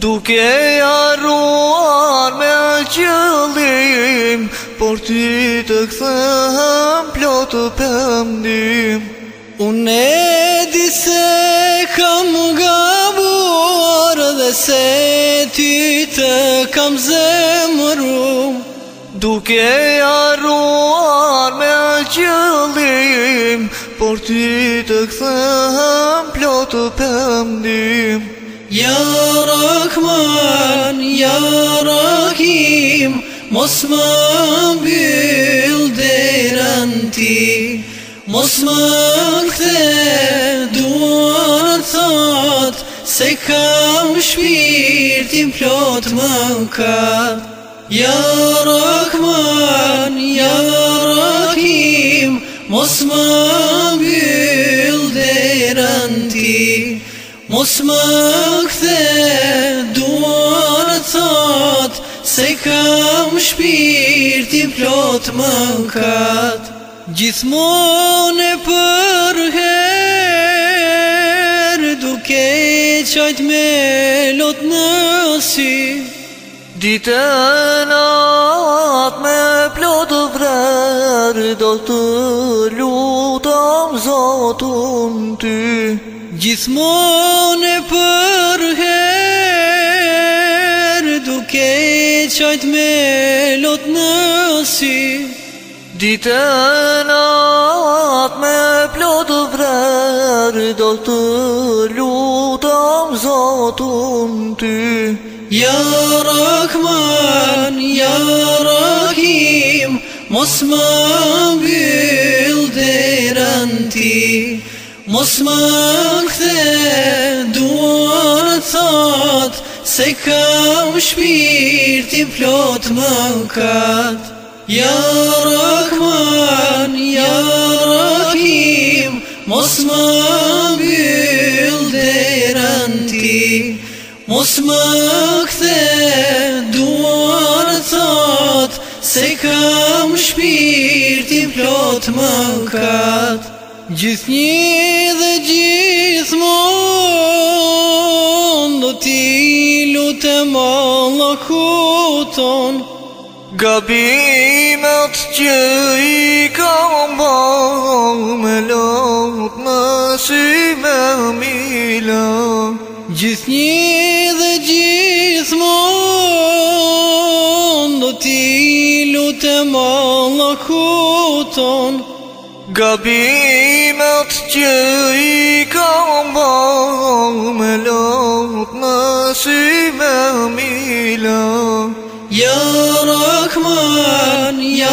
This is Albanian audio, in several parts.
Duke jaruar me qëllim, por ti të këthëm plotë pëndim. Unë e di se kam gabuar dhe se ti të kam zemëru, duke jaruar me qëllim, por ti të këthëm plotë pëndim. يا Rahman Ya Rahim Mosman bildiranti Mosmakte duartat Se kam shpirtin plot më ka Ja Rahman, Ja Rahim Mosman bildiranti Mos më këthe duan të thot Se kam shpirti plot më kat Gjithmon e për herë Duke qajt me lot në si Dite në me plot vrer, Do të lutam zotun ty Gjithmon e për herë Duke qajt me lot nësi Dite me plot vrerë Do të lutam zotun ty Ja Rahman, ja Rahim Mos më bëllë dhe rëntim Mos më kthe duar të tatë, se kam shpirti plotë më katë, Ja rakman, ja rakim, mos më bëllë dërën ranti Mos më kthe duar të tatë, se kam shpirti plotë më katë, Gjithnjë dhe gjithë më ndo t'ilu te më lakuton Gabimet që i ka mba me lopë me shime mila Gjithë dhe gjithë më ndo t'ilu te më lakuton Gabimet giọt trời cao mong mê lột mà suy mê mi lô Ya Rahman, Ya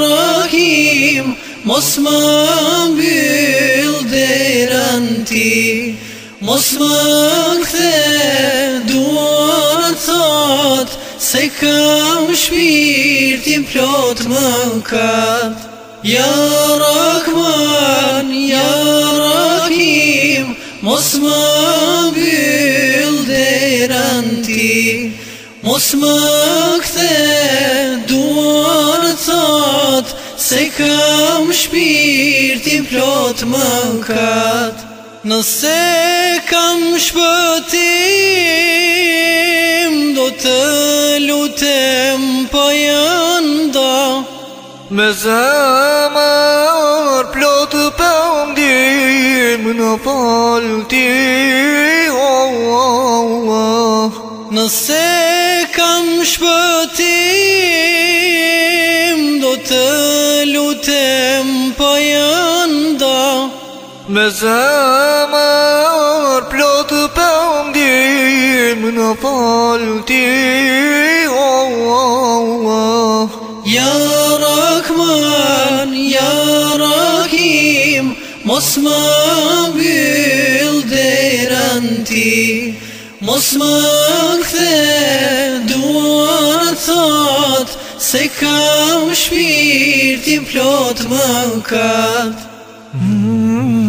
Rahim Mosman bil deranti Mosmak the duan thot Se kam shpirtin plot më Rahman ti Mos më këthe duan të thot Se kam shpirti plot më kët Nëse kam shpëtim Do të lutem po janë do Me zama Më në falë ti, oh, oh, oh, oh. Nëse kam shpëtim Do të lutem pa janda Me zemër plotë për ndim Në falë ti oh, oh, oh. Ja Rahman, ja Rahim Mos më mbyllë derën ti Mos më këthe duat thot Se kam shpirtin plot më katë mm -hmm.